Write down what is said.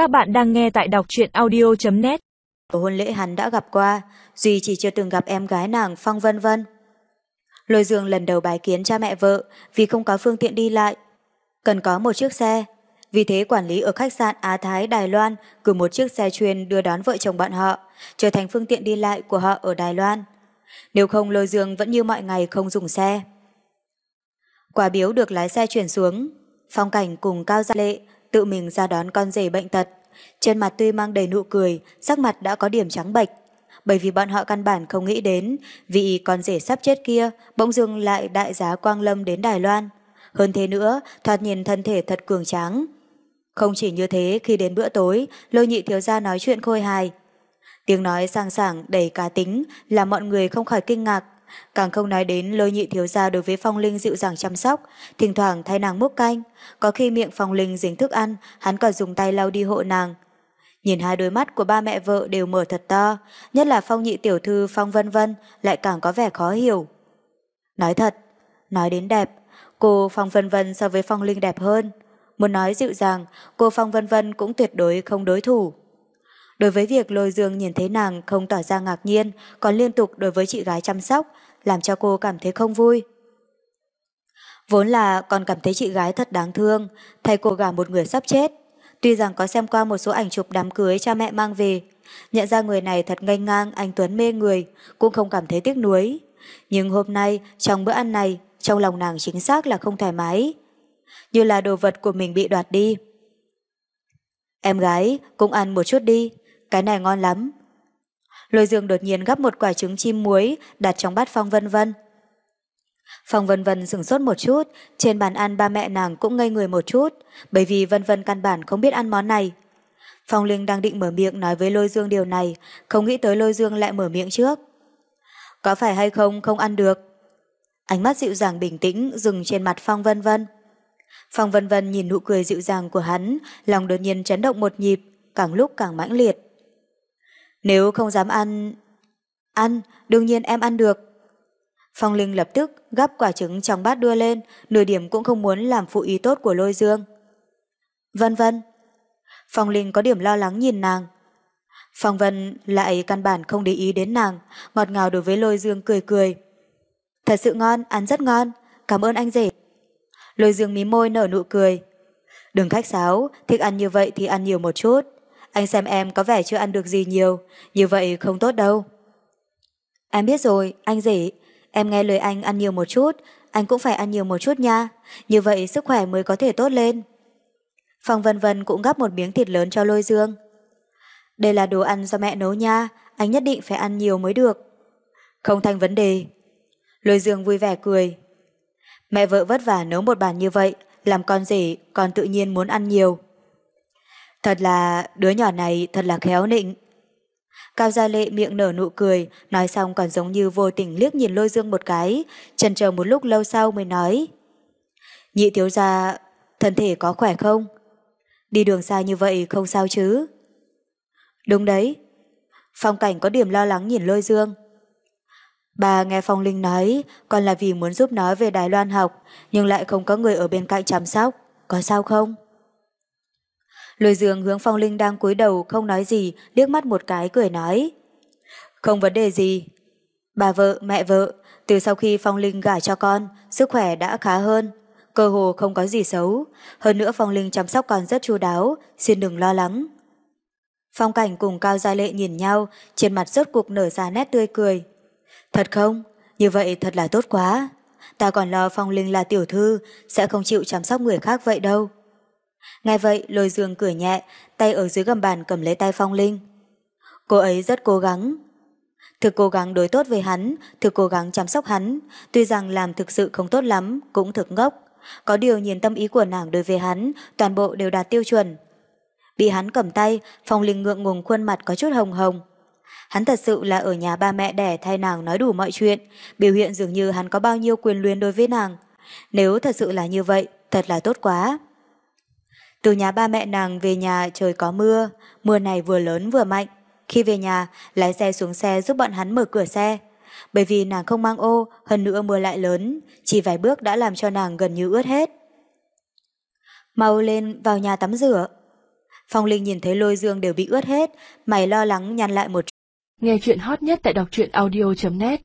Các bạn đang nghe tại đọc truyện audio.net Ở hôn lễ hắn đã gặp qua, Duy chỉ chưa từng gặp em gái nàng Phong Vân Vân. Lôi Dương lần đầu bái kiến cha mẹ vợ vì không có phương tiện đi lại. Cần có một chiếc xe. Vì thế quản lý ở khách sạn Á Thái Đài Loan cử một chiếc xe chuyên đưa đón vợ chồng bọn họ, trở thành phương tiện đi lại của họ ở Đài Loan. Nếu không Lôi Dương vẫn như mọi ngày không dùng xe. Quả biếu được lái xe chuyển xuống. Phong cảnh cùng Cao Gia Lệ tự mình ra đón con rể bệnh tật. Trên mặt tuy mang đầy nụ cười, sắc mặt đã có điểm trắng bệch. Bởi vì bọn họ căn bản không nghĩ đến vị con rể sắp chết kia bỗng dưng lại đại giá Quang Lâm đến Đài Loan. Hơn thế nữa, thoạt nhìn thân thể thật cường tráng. Không chỉ như thế, khi đến bữa tối, lôi nhị thiếu gia nói chuyện khôi hài. Tiếng nói sang sảng đầy cá tính làm mọi người không khỏi kinh ngạc. Càng không nói đến lôi nhị thiếu gia đối với Phong Linh dịu dàng chăm sóc, thỉnh thoảng thay nàng múc canh. Có khi miệng Phong Linh dính thức ăn, hắn còn dùng tay lau đi hộ nàng. Nhìn hai đôi mắt của ba mẹ vợ đều mở thật to, nhất là Phong nhị tiểu thư Phong Vân Vân lại càng có vẻ khó hiểu. Nói thật, nói đến đẹp, cô Phong Vân Vân so với Phong Linh đẹp hơn. Muốn nói dịu dàng, cô Phong Vân Vân cũng tuyệt đối không đối thủ. Đối với việc lôi dương nhìn thấy nàng không tỏ ra ngạc nhiên, còn liên tục đối với chị gái chăm sóc, làm cho cô cảm thấy không vui. Vốn là còn cảm thấy chị gái thật đáng thương, thay cô gả một người sắp chết. Tuy rằng có xem qua một số ảnh chụp đám cưới cha mẹ mang về, nhận ra người này thật ngây ngang, anh Tuấn mê người, cũng không cảm thấy tiếc nuối. Nhưng hôm nay, trong bữa ăn này, trong lòng nàng chính xác là không thoải mái. Như là đồ vật của mình bị đoạt đi. Em gái, cũng ăn một chút đi, cái này ngon lắm. Lôi dương đột nhiên gắp một quả trứng chim muối đặt trong bát Phong Vân Vân. Phong Vân Vân sửng sốt một chút, trên bàn ăn ba mẹ nàng cũng ngây người một chút, bởi vì Vân Vân căn bản không biết ăn món này. Phong Linh đang định mở miệng nói với Lôi Dương điều này, không nghĩ tới Lôi Dương lại mở miệng trước. Có phải hay không không ăn được? Ánh mắt dịu dàng bình tĩnh dừng trên mặt Phong Vân Vân. Phong Vân Vân nhìn nụ cười dịu dàng của hắn, lòng đột nhiên chấn động một nhịp, càng lúc càng mãnh liệt. Nếu không dám ăn... Ăn, đương nhiên em ăn được. Phong Linh lập tức gắp quả trứng trong bát đưa lên, nửa điểm cũng không muốn làm phụ ý tốt của lôi dương. Vân vân. Phong Linh có điểm lo lắng nhìn nàng. Phong Vân lại căn bản không để ý đến nàng, ngọt ngào đối với lôi dương cười cười. Thật sự ngon, ăn rất ngon, cảm ơn anh rể. Lôi dương mí môi nở nụ cười. Đừng khách sáo, thích ăn như vậy thì ăn nhiều một chút. Anh xem em có vẻ chưa ăn được gì nhiều, như vậy không tốt đâu. Em biết rồi, anh dĩ, em nghe lời anh ăn nhiều một chút, anh cũng phải ăn nhiều một chút nha, như vậy sức khỏe mới có thể tốt lên. Phong Vân Vân cũng gắp một miếng thịt lớn cho lôi dương. Đây là đồ ăn do mẹ nấu nha, anh nhất định phải ăn nhiều mới được. Không thành vấn đề. Lôi dương vui vẻ cười. Mẹ vợ vất vả nấu một bàn như vậy, làm con rể còn tự nhiên muốn ăn nhiều. Thật là đứa nhỏ này thật là khéo nịnh. Cao Gia Lệ miệng nở nụ cười, nói xong còn giống như vô tình liếc nhìn lôi dương một cái, chần chờ một lúc lâu sau mới nói. Nhị thiếu gia, thân thể có khỏe không? Đi đường xa như vậy không sao chứ? Đúng đấy. Phong cảnh có điểm lo lắng nhìn lôi dương. Bà nghe Phong Linh nói, còn là vì muốn giúp nó về Đài Loan học, nhưng lại không có người ở bên cạnh chăm sóc. Có sao không? Lôi dương hướng Phong Linh đang cúi đầu không nói gì, liếc mắt một cái cười nói. Không vấn đề gì. Bà vợ, mẹ vợ, từ sau khi Phong Linh gả cho con, sức khỏe đã khá hơn. Cơ hồ không có gì xấu. Hơn nữa Phong Linh chăm sóc con rất chu đáo, xin đừng lo lắng. Phong cảnh cùng Cao Gia Lệ nhìn nhau, trên mặt rốt cuộc nở ra nét tươi cười. Thật không? Như vậy thật là tốt quá. Ta còn lo Phong Linh là tiểu thư, sẽ không chịu chăm sóc người khác vậy đâu. Nghe vậy, lôi dương cười nhẹ, tay ở dưới gầm bàn cầm lấy tay Phong Linh. Cô ấy rất cố gắng. Thực cố gắng đối tốt với hắn, thực cố gắng chăm sóc hắn, tuy rằng làm thực sự không tốt lắm, cũng thực ngốc. Có điều nhìn tâm ý của nàng đối với hắn, toàn bộ đều đạt tiêu chuẩn. Bị hắn cầm tay, Phong Linh ngượng ngùng khuôn mặt có chút hồng hồng. Hắn thật sự là ở nhà ba mẹ đẻ thay nàng nói đủ mọi chuyện, biểu hiện dường như hắn có bao nhiêu quyền luyến đối với nàng. Nếu thật sự là như vậy, thật là tốt quá. Từ nhà ba mẹ nàng về nhà trời có mưa, mưa này vừa lớn vừa mạnh. Khi về nhà, lái xe xuống xe giúp bọn hắn mở cửa xe. Bởi vì nàng không mang ô, hơn nữa mưa lại lớn, chỉ vài bước đã làm cho nàng gần như ướt hết. Mau lên vào nhà tắm rửa. Phong Linh nhìn thấy lôi dương đều bị ướt hết, mày lo lắng nhăn lại một chút. Nghe chuyện hot nhất tại đọc truyện audio.net